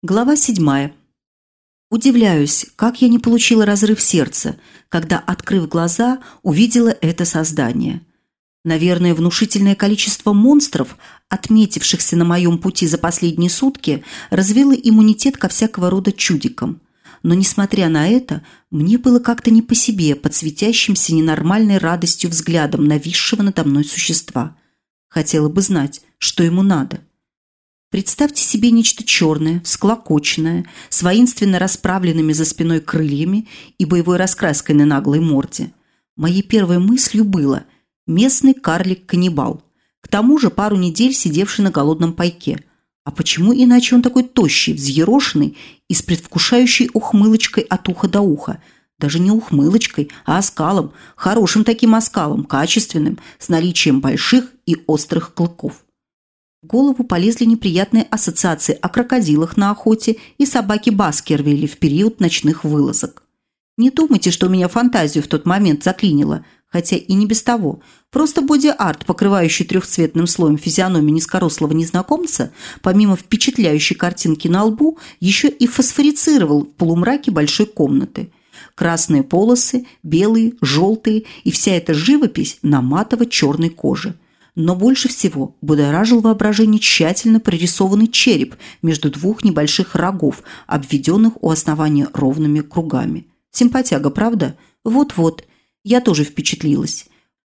Глава седьмая. Удивляюсь, как я не получила разрыв сердца, когда, открыв глаза, увидела это создание. Наверное, внушительное количество монстров, отметившихся на моем пути за последние сутки, развило иммунитет ко всякого рода чудикам. Но, несмотря на это, мне было как-то не по себе под светящимся ненормальной радостью взглядом нависшего надо мной существа. Хотела бы знать, что ему надо. Представьте себе нечто черное, всклокоченное, с воинственно расправленными за спиной крыльями и боевой раскраской на наглой морде. Моей первой мыслью было «местный карлик-каннибал». К тому же пару недель сидевший на голодном пайке. А почему иначе он такой тощий, взъерошенный и с предвкушающей ухмылочкой от уха до уха? Даже не ухмылочкой, а оскалом, хорошим таким оскалом, качественным, с наличием больших и острых клыков. В голову полезли неприятные ассоциации о крокодилах на охоте и собаке Баскервилли в период ночных вылазок. Не думайте, что у меня фантазию в тот момент заклинило, хотя и не без того. Просто боди-арт, покрывающий трехцветным слоем физиономию низкорослого незнакомца, помимо впечатляющей картинки на лбу, еще и фосфорицировал в полумраке большой комнаты. Красные полосы, белые, желтые и вся эта живопись на матово-черной коже – но больше всего будоражил воображение тщательно прорисованный череп между двух небольших рогов, обведенных у основания ровными кругами. Симпатяга, правда? Вот-вот. Я тоже впечатлилась.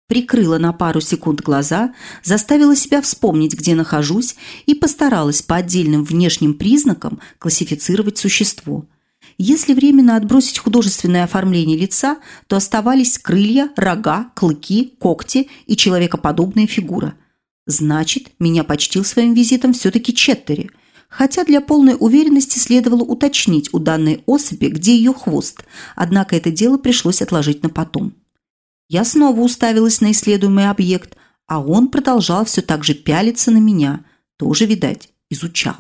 Прикрыла на пару секунд глаза, заставила себя вспомнить, где нахожусь, и постаралась по отдельным внешним признакам классифицировать существо – если временно отбросить художественное оформление лица, то оставались крылья, рога, клыки, когти и человекоподобная фигура. Значит, меня почтил своим визитом все-таки Четтери. Хотя для полной уверенности следовало уточнить у данной особи, где ее хвост, однако это дело пришлось отложить на потом. Я снова уставилась на исследуемый объект, а он продолжал все так же пялиться на меня, тоже, видать, изучал.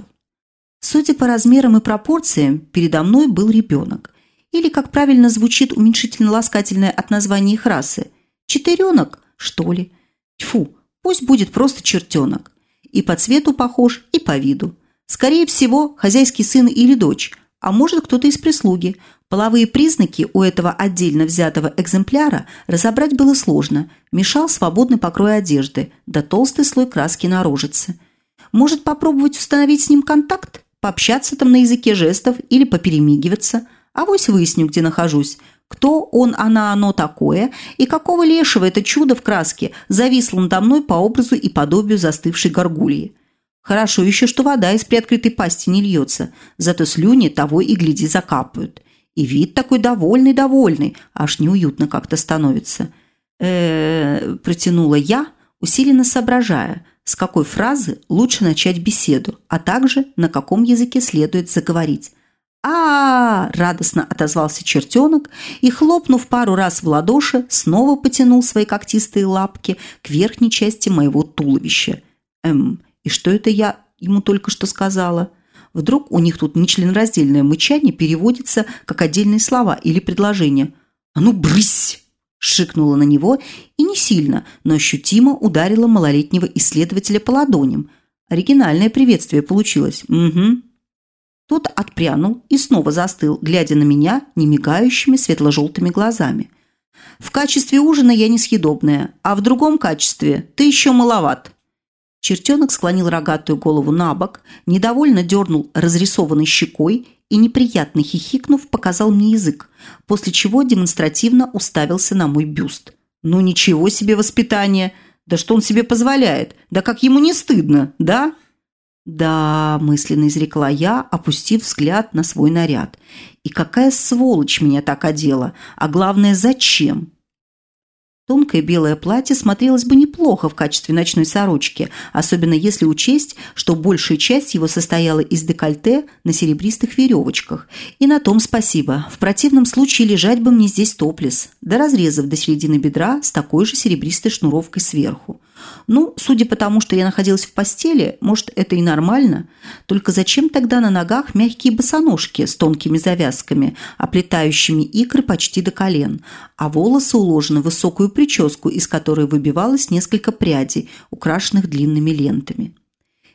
Судя по размерам и пропорциям, передо мной был ребенок. Или, как правильно звучит уменьшительно-ласкательное от названия их расы, четыренок, что ли. Тьфу, пусть будет просто чертенок. И по цвету похож, и по виду. Скорее всего, хозяйский сын или дочь, а может кто-то из прислуги. Половые признаки у этого отдельно взятого экземпляра разобрать было сложно. Мешал свободный покрой одежды, да толстый слой краски на рожице. Может попробовать установить с ним контакт? Пообщаться там на языке жестов или поперемигиваться. Авось выясню, где нахожусь. Кто он, она, оно такое, и какого лешего это чудо в краске зависло надо мной по образу и подобию застывшей горгульи. Хорошо еще, что вода из приоткрытой пасти не льется, зато слюни того и гляди закапают. И вид такой довольный-довольный, аж неуютно как-то становится. э протянула я, усиленно соображая – с какой фразы лучше начать беседу, а также на каком языке следует заговорить. а, -а, -а радостно отозвался чертенок и, хлопнув пару раз в ладоши, снова потянул свои когтистые лапки к верхней части моего туловища. Эм, и что это я ему только что сказала? Вдруг у них тут нечленораздельное мычание переводится как отдельные слова или предложения. «А ну, брысь!» Шикнула на него и не сильно, но ощутимо ударила малолетнего исследователя по ладоням. Оригинальное приветствие получилось. Угу. Тот отпрянул и снова застыл, глядя на меня немигающими светло-желтыми глазами. «В качестве ужина я несъедобная, а в другом качестве ты еще маловат». Чертенок склонил рогатую голову на бок, недовольно дернул разрисованной щекой и, неприятно хихикнув, показал мне язык, после чего демонстративно уставился на мой бюст. «Ну ничего себе воспитание! Да что он себе позволяет? Да как ему не стыдно, да?» «Да», – мысленно изрекла я, опустив взгляд на свой наряд. «И какая сволочь меня так одела? А главное, зачем?» Тонкое белое платье смотрелось бы неплохо в качестве ночной сорочки, особенно если учесть, что большая часть его состояла из декольте на серебристых веревочках. И на том спасибо. В противном случае лежать бы мне здесь топлес, до разрезов до середины бедра с такой же серебристой шнуровкой сверху. Ну, судя по тому, что я находилась в постели, может, это и нормально. Только зачем тогда на ногах мягкие босоножки с тонкими завязками, оплетающими икры почти до колен, а волосы уложены в высокую прическу, из которой выбивалось несколько прядей, украшенных длинными лентами?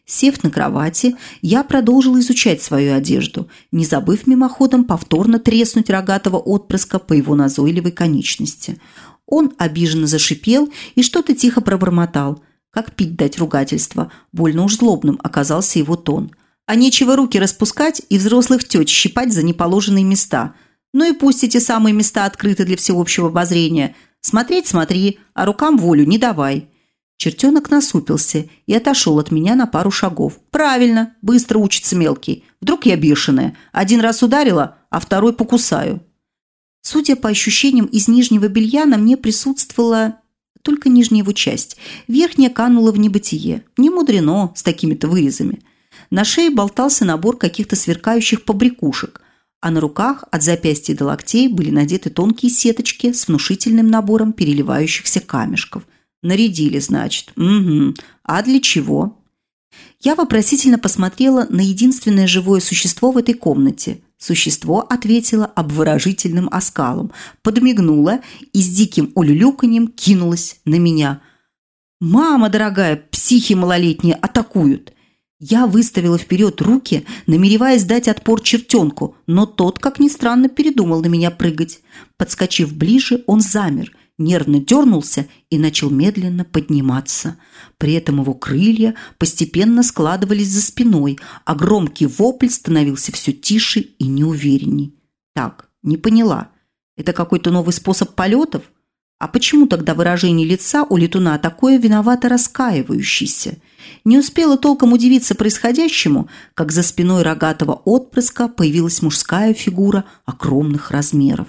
Сев на кровати, я продолжила изучать свою одежду, не забыв мимоходом повторно треснуть рогатого отпрыска по его назойливой конечности. Он обиженно зашипел и что-то тихо пробормотал. Как пить дать ругательство, больно уж злобным оказался его тон. А нечего руки распускать и взрослых тёч щипать за неположенные места. Ну и пусть эти самые места открыты для всеобщего обозрения. Смотреть смотри, а рукам волю не давай. Чертенок насупился и отошел от меня на пару шагов. «Правильно, быстро учится мелкий. Вдруг я бешеная. Один раз ударила, а второй покусаю». Судя по ощущениям из нижнего белья, на мне присутствовала только нижняя его часть. Верхняя канула в небытие. Не мудрено с такими-то вырезами. На шее болтался набор каких-то сверкающих побрякушек, а на руках от запястья до локтей были надеты тонкие сеточки с внушительным набором переливающихся камешков. Нарядили, значит. Угу. А для чего? Я вопросительно посмотрела на единственное живое существо в этой комнате. Существо ответило обворожительным оскалом, подмигнуло и с диким улюлюканьем кинулось на меня. «Мама дорогая, психи малолетние атакуют!» Я выставила вперед руки, намереваясь дать отпор чертенку, но тот, как ни странно, передумал на меня прыгать. Подскочив ближе, он замер – нервно дернулся и начал медленно подниматься. При этом его крылья постепенно складывались за спиной, а громкий вопль становился все тише и неуверенней. Так, не поняла. Это какой-то новый способ полетов? А почему тогда выражение лица у летуна такое виновато раскаивающееся? Не успела толком удивиться происходящему, как за спиной рогатого отпрыска появилась мужская фигура огромных размеров.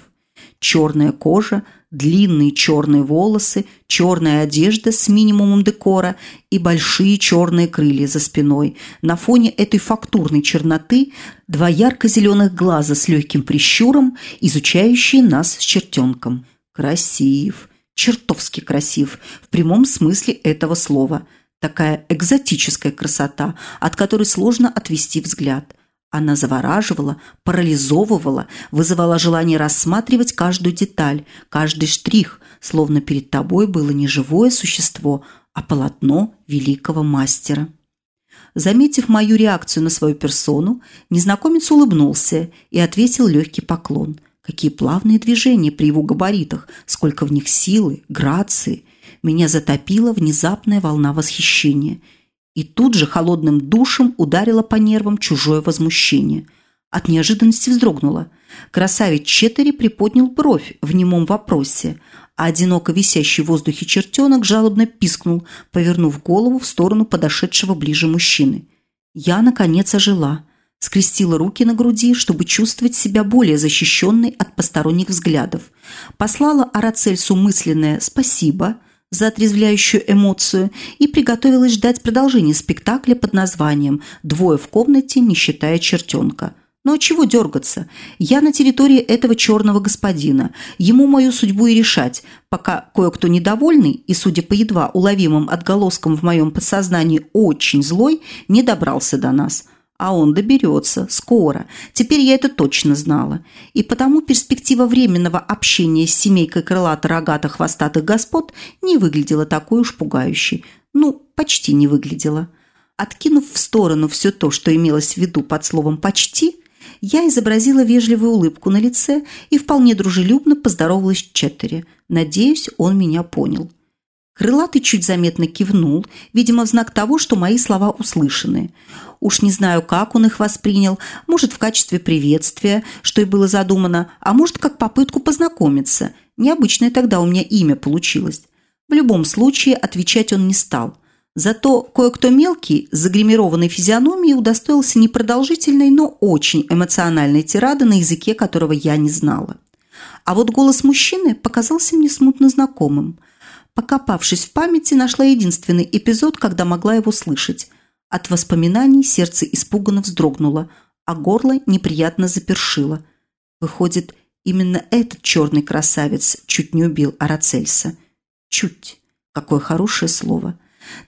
Черная кожа, длинные черные волосы, черная одежда с минимумом декора и большие черные крылья за спиной. На фоне этой фактурной черноты два ярко-зеленых глаза с легким прищуром, изучающие нас с чертенком. Красив, чертовски красив, в прямом смысле этого слова. Такая экзотическая красота, от которой сложно отвести взгляд – она завораживала, парализовывала, вызывала желание рассматривать каждую деталь, каждый штрих, словно перед тобой было не живое существо, а полотно великого мастера. Заметив мою реакцию на свою персону, незнакомец улыбнулся и ответил легкий поклон. Какие плавные движения при его габаритах, сколько в них силы, грации. Меня затопила внезапная волна восхищения – и тут же холодным душем ударило по нервам чужое возмущение. От неожиданности вздрогнула. Красавец Четери приподнял бровь в немом вопросе, а одиноко висящий в воздухе чертенок жалобно пискнул, повернув голову в сторону подошедшего ближе мужчины. Я, наконец, ожила. Скрестила руки на груди, чтобы чувствовать себя более защищенной от посторонних взглядов. Послала Арацельсу мысленное «спасибо», за отрезвляющую эмоцию и приготовилась ждать продолжения спектакля под названием «Двое в комнате, не считая чертенка». Но чего дергаться? Я на территории этого черного господина. Ему мою судьбу и решать, пока кое-кто недовольный и, судя по едва уловимым отголоскам в моем подсознании, очень злой, не добрался до нас – а он доберется. Скоро. Теперь я это точно знала. И потому перспектива временного общения с семейкой крылато-рогатых хвостатых господ не выглядела такой уж пугающей. Ну, почти не выглядела. Откинув в сторону все то, что имелось в виду под словом «почти», я изобразила вежливую улыбку на лице и вполне дружелюбно поздоровалась с Четтери. Надеюсь, он меня понял. Крылатый чуть заметно кивнул, видимо, в знак того, что мои слова услышаны. Уж не знаю, как он их воспринял, может, в качестве приветствия, что и было задумано, а может, как попытку познакомиться. Необычное тогда у меня имя получилось. В любом случае, отвечать он не стал. Зато кое-кто мелкий, с загримированной физиономией, удостоился непродолжительной, но очень эмоциональной тирады на языке, которого я не знала. А вот голос мужчины показался мне смутно знакомым – Покопавшись в памяти, нашла единственный эпизод, когда могла его слышать. От воспоминаний сердце испуганно вздрогнуло, а горло неприятно запершило. Выходит, именно этот черный красавец чуть не убил Арацельса. Чуть. Какое хорошее слово.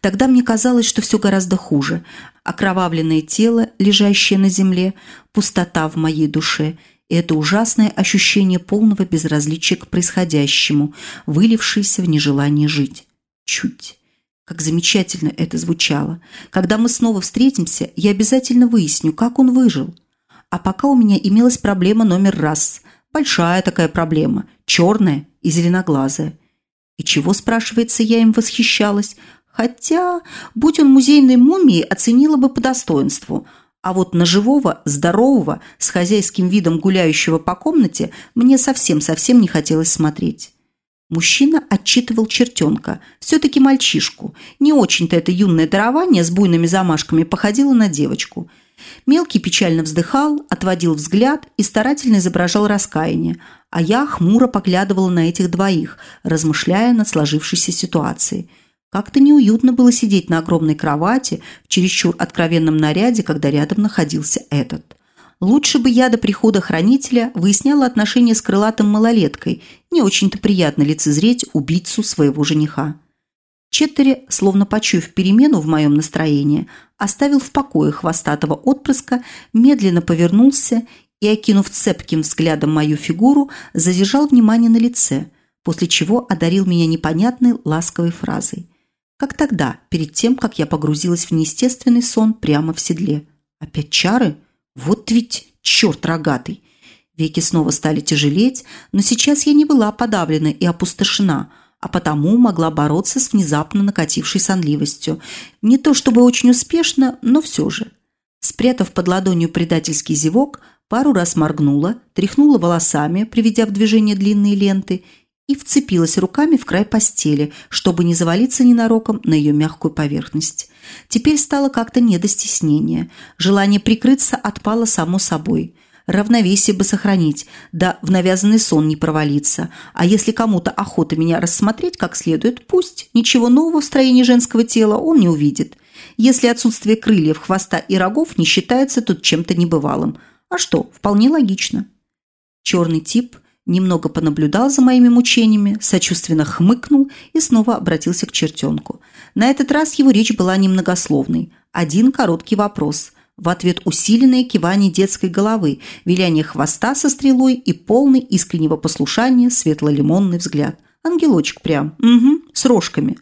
Тогда мне казалось, что все гораздо хуже. Окровавленное тело, лежащее на земле, пустота в моей душе – и это ужасное ощущение полного безразличия к происходящему, вылившееся в нежелание жить. Чуть. Как замечательно это звучало. Когда мы снова встретимся, я обязательно выясню, как он выжил. А пока у меня имелась проблема номер раз. Большая такая проблема. Черная и зеленоглазая. И чего, спрашивается, я им восхищалась? Хотя, будь он музейной мумией, оценила бы по достоинству. А вот на живого, здорового, с хозяйским видом гуляющего по комнате мне совсем-совсем не хотелось смотреть. Мужчина отчитывал чертенка, все-таки мальчишку. Не очень-то это юное дарование с буйными замашками походило на девочку. Мелкий печально вздыхал, отводил взгляд и старательно изображал раскаяние, а я хмуро поглядывала на этих двоих, размышляя над сложившейся ситуацией. Как-то неуютно было сидеть на огромной кровати в чересчур откровенном наряде, когда рядом находился этот. Лучше бы я до прихода хранителя выясняла отношения с крылатым малолеткой. Не очень-то приятно лицезреть убийцу своего жениха. Четтери, словно почуяв перемену в моем настроении, оставил в покое хвостатого отпрыска, медленно повернулся и, окинув цепким взглядом мою фигуру, задержал внимание на лице, после чего одарил меня непонятной ласковой фразой. Как тогда, перед тем, как я погрузилась в неестественный сон прямо в седле. Опять чары? Вот ведь черт рогатый! Веки снова стали тяжелеть, но сейчас я не была подавлена и опустошена, а потому могла бороться с внезапно накатившей сонливостью. Не то чтобы очень успешно, но все же. Спрятав под ладонью предательский зевок, пару раз моргнула, тряхнула волосами, приведя в движение длинные ленты, и вцепилась руками в край постели, чтобы не завалиться ненароком на ее мягкую поверхность. Теперь стало как-то не до стеснения. Желание прикрыться отпало само собой. Равновесие бы сохранить, да в навязанный сон не провалиться. А если кому-то охота меня рассмотреть как следует, пусть. Ничего нового в строении женского тела он не увидит. Если отсутствие крыльев, хвоста и рогов не считается тут чем-то небывалым. А что, вполне логично. Черный тип – немного понаблюдал за моими мучениями, сочувственно хмыкнул и снова обратился к чертенку. На этот раз его речь была немногословной. Один короткий вопрос. В ответ усиленное кивание детской головы, виляние хвоста со стрелой и полный искреннего послушания светло-лимонный взгляд. Ангелочек прям. Угу, с рожками.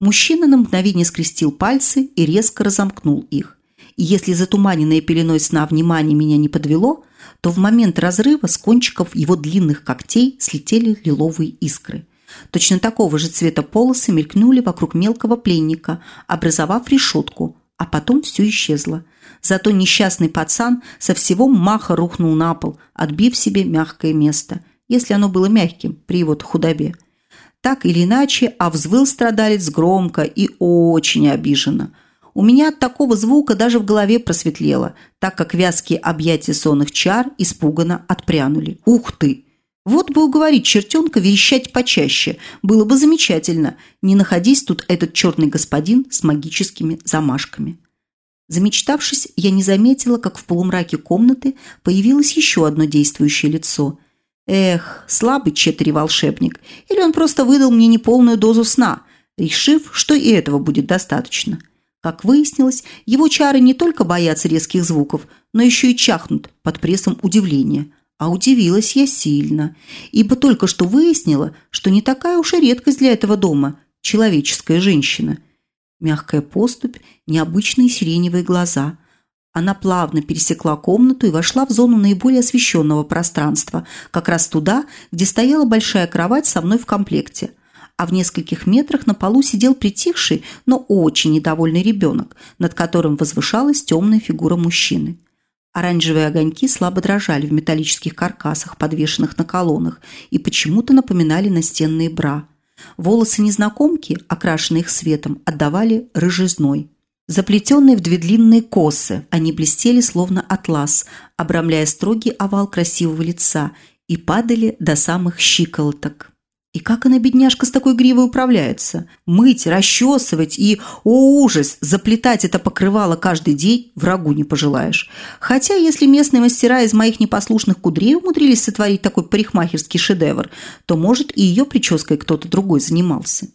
Мужчина на мгновение скрестил пальцы и резко разомкнул их. И если затуманенное пеленой сна внимание меня не подвело – то в момент разрыва с кончиков его длинных когтей слетели лиловые искры. Точно такого же цвета полосы мелькнули вокруг мелкого пленника, образовав решетку, а потом все исчезло. Зато несчастный пацан со всего маха рухнул на пол, отбив себе мягкое место, если оно было мягким при его худобе. Так или иначе, а взвыл страдалец громко и очень обиженно – у меня от такого звука даже в голове просветлело, так как вязкие объятия сонных чар испуганно отпрянули. Ух ты! Вот бы уговорить чертенка верещать почаще. Было бы замечательно, не находись тут этот черный господин с магическими замашками. Замечтавшись, я не заметила, как в полумраке комнаты появилось еще одно действующее лицо. Эх, слабый четыре волшебник. Или он просто выдал мне неполную дозу сна, решив, что и этого будет достаточно. Как выяснилось, его чары не только боятся резких звуков, но еще и чахнут под прессом удивления. А удивилась я сильно, ибо только что выяснила, что не такая уж и редкость для этого дома – человеческая женщина. Мягкая поступь, необычные сиреневые глаза. Она плавно пересекла комнату и вошла в зону наиболее освещенного пространства, как раз туда, где стояла большая кровать со мной в комплекте – а в нескольких метрах на полу сидел притихший, но очень недовольный ребенок, над которым возвышалась темная фигура мужчины. Оранжевые огоньки слабо дрожали в металлических каркасах, подвешенных на колоннах, и почему-то напоминали настенные бра. Волосы незнакомки, окрашенные их светом, отдавали рыжизной. Заплетенные в две длинные косы, они блестели словно атлас, обрамляя строгий овал красивого лица и падали до самых щиколоток. И как она, бедняжка, с такой гривой управляется? Мыть, расчесывать и, о ужас, заплетать это покрывало каждый день врагу не пожелаешь. Хотя, если местные мастера из моих непослушных кудрей умудрились сотворить такой парикмахерский шедевр, то, может, и ее прической кто-то другой занимался.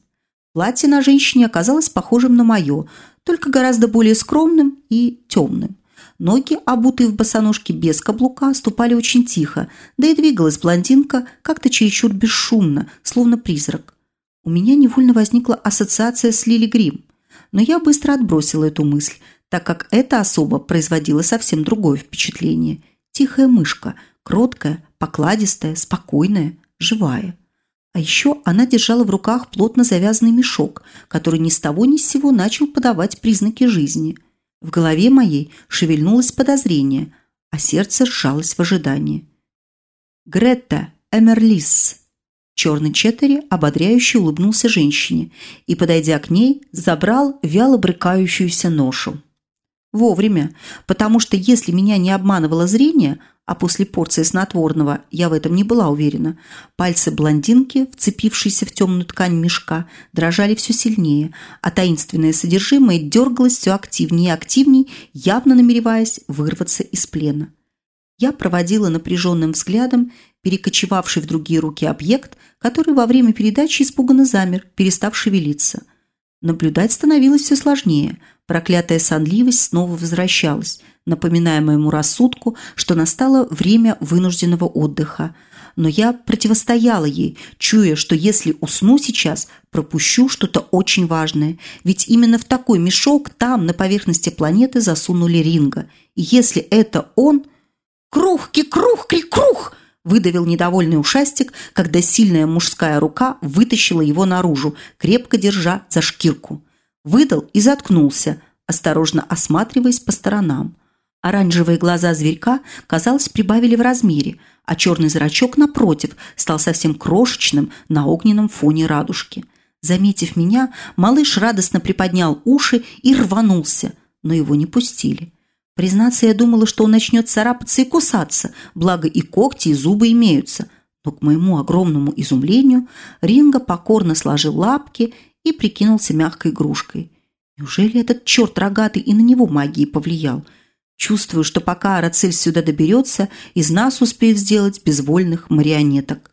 Платье на женщине оказалось похожим на мое, только гораздо более скромным и темным. Ноги, обутые в босоножки без каблука, ступали очень тихо, да и двигалась блондинка как-то чересчур бесшумно, словно призрак. У меня невольно возникла ассоциация с Лили Грим, но я быстро отбросила эту мысль, так как эта особа производила совсем другое впечатление. Тихая мышка, кроткая, покладистая, спокойная, живая. А еще она держала в руках плотно завязанный мешок, который ни с того ни с сего начал подавать признаки жизни. В голове моей шевельнулось подозрение, а сердце сжалось в ожидании. «Гретта Эмерлис!» Черный Четтери ободряюще улыбнулся женщине и, подойдя к ней, забрал вяло брыкающуюся ношу. Вовремя, потому что если меня не обманывало зрение, а после порции снотворного я в этом не была уверена, пальцы блондинки, вцепившиеся в темную ткань мешка, дрожали все сильнее, а таинственное содержимое дергалось все активнее и активнее, явно намереваясь вырваться из плена. Я проводила напряженным взглядом перекочевавший в другие руки объект, который во время передачи испуганно замер, перестав шевелиться. Наблюдать становилось все сложнее – Проклятая сонливость снова возвращалась, напоминая моему рассудку, что настало время вынужденного отдыха. Но я противостояла ей, чуя, что если усну сейчас, пропущу что-то очень важное. Ведь именно в такой мешок там, на поверхности планеты, засунули Ринга. И если это он... «Крухки, крухки, крух!» Выдавил недовольный ушастик, когда сильная мужская рука вытащила его наружу, крепко держа за шкирку выдал и заткнулся, осторожно осматриваясь по сторонам. Оранжевые глаза зверька, казалось, прибавили в размере, а черный зрачок, напротив, стал совсем крошечным на огненном фоне радужки. Заметив меня, малыш радостно приподнял уши и рванулся, но его не пустили. Признаться, я думала, что он начнет царапаться и кусаться, благо и когти, и зубы имеются. Но к моему огромному изумлению Ринга покорно сложил лапки и прикинулся мягкой игрушкой. Неужели этот черт рогатый и на него магией повлиял? Чувствую, что пока Арацель сюда доберется, из нас успеет сделать безвольных марионеток.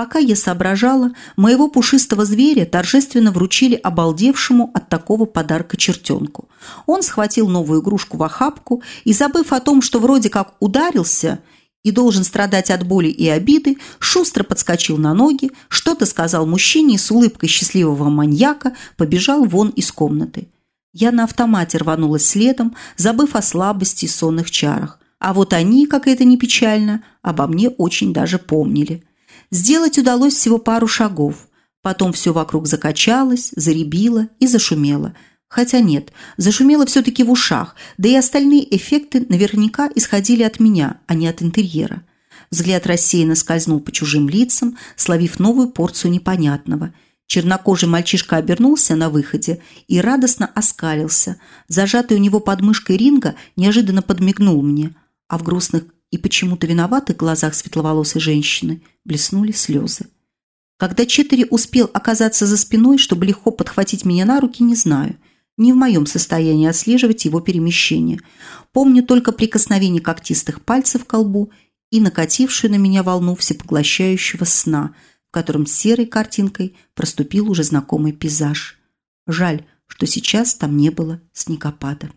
Пока я соображала, моего пушистого зверя торжественно вручили обалдевшему от такого подарка чертенку. Он схватил новую игрушку в охапку и, забыв о том, что вроде как ударился – и должен страдать от боли и обиды, шустро подскочил на ноги, что-то сказал мужчине и с улыбкой счастливого маньяка побежал вон из комнаты. Я на автомате рванулась следом, забыв о слабости и сонных чарах. А вот они, как это ни печально, обо мне очень даже помнили. Сделать удалось всего пару шагов. Потом все вокруг закачалось, заребило и зашумело – Хотя нет, зашумело все-таки в ушах, да и остальные эффекты наверняка исходили от меня, а не от интерьера. Взгляд рассеянно скользнул по чужим лицам, словив новую порцию непонятного. Чернокожий мальчишка обернулся на выходе и радостно оскалился. Зажатый у него под мышкой ринга неожиданно подмигнул мне, а в грустных и почему-то виноватых глазах светловолосой женщины блеснули слезы. Когда Четыре успел оказаться за спиной, чтобы легко подхватить меня на руки, не знаю – не в моем состоянии отслеживать его перемещение. Помню только прикосновение когтистых пальцев к колбу и накатившую на меня волну всепоглощающего сна, в котором серой картинкой проступил уже знакомый пейзаж. Жаль, что сейчас там не было снегопада.